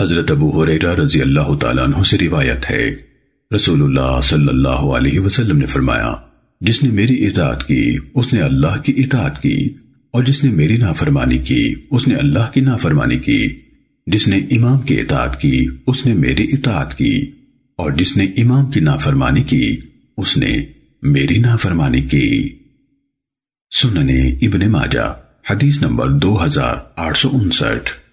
حضرت ابو حریرہ رضی اللہ تعالیٰ عنہ سے روایت ہے۔ رسول اللہ صلی اللہ علیہ وسلم نے فرمایا، جس نے میری اطاعت کی، اس نے اللہ کی اطاعت کی، اور جس نے میری نافرمانی کی، اس نے اللہ کی نافرمانی کی۔ جس نے امام کی اطاعت کی، اس نے میری اطاعت کی۔ اور جس نے امام کی نافرمانی کی، اس نے میری نافرمانی کی۔ سننے ابن ماجہ، حدیث نمبر دو ہزار آٹھ سو انسٹھ۔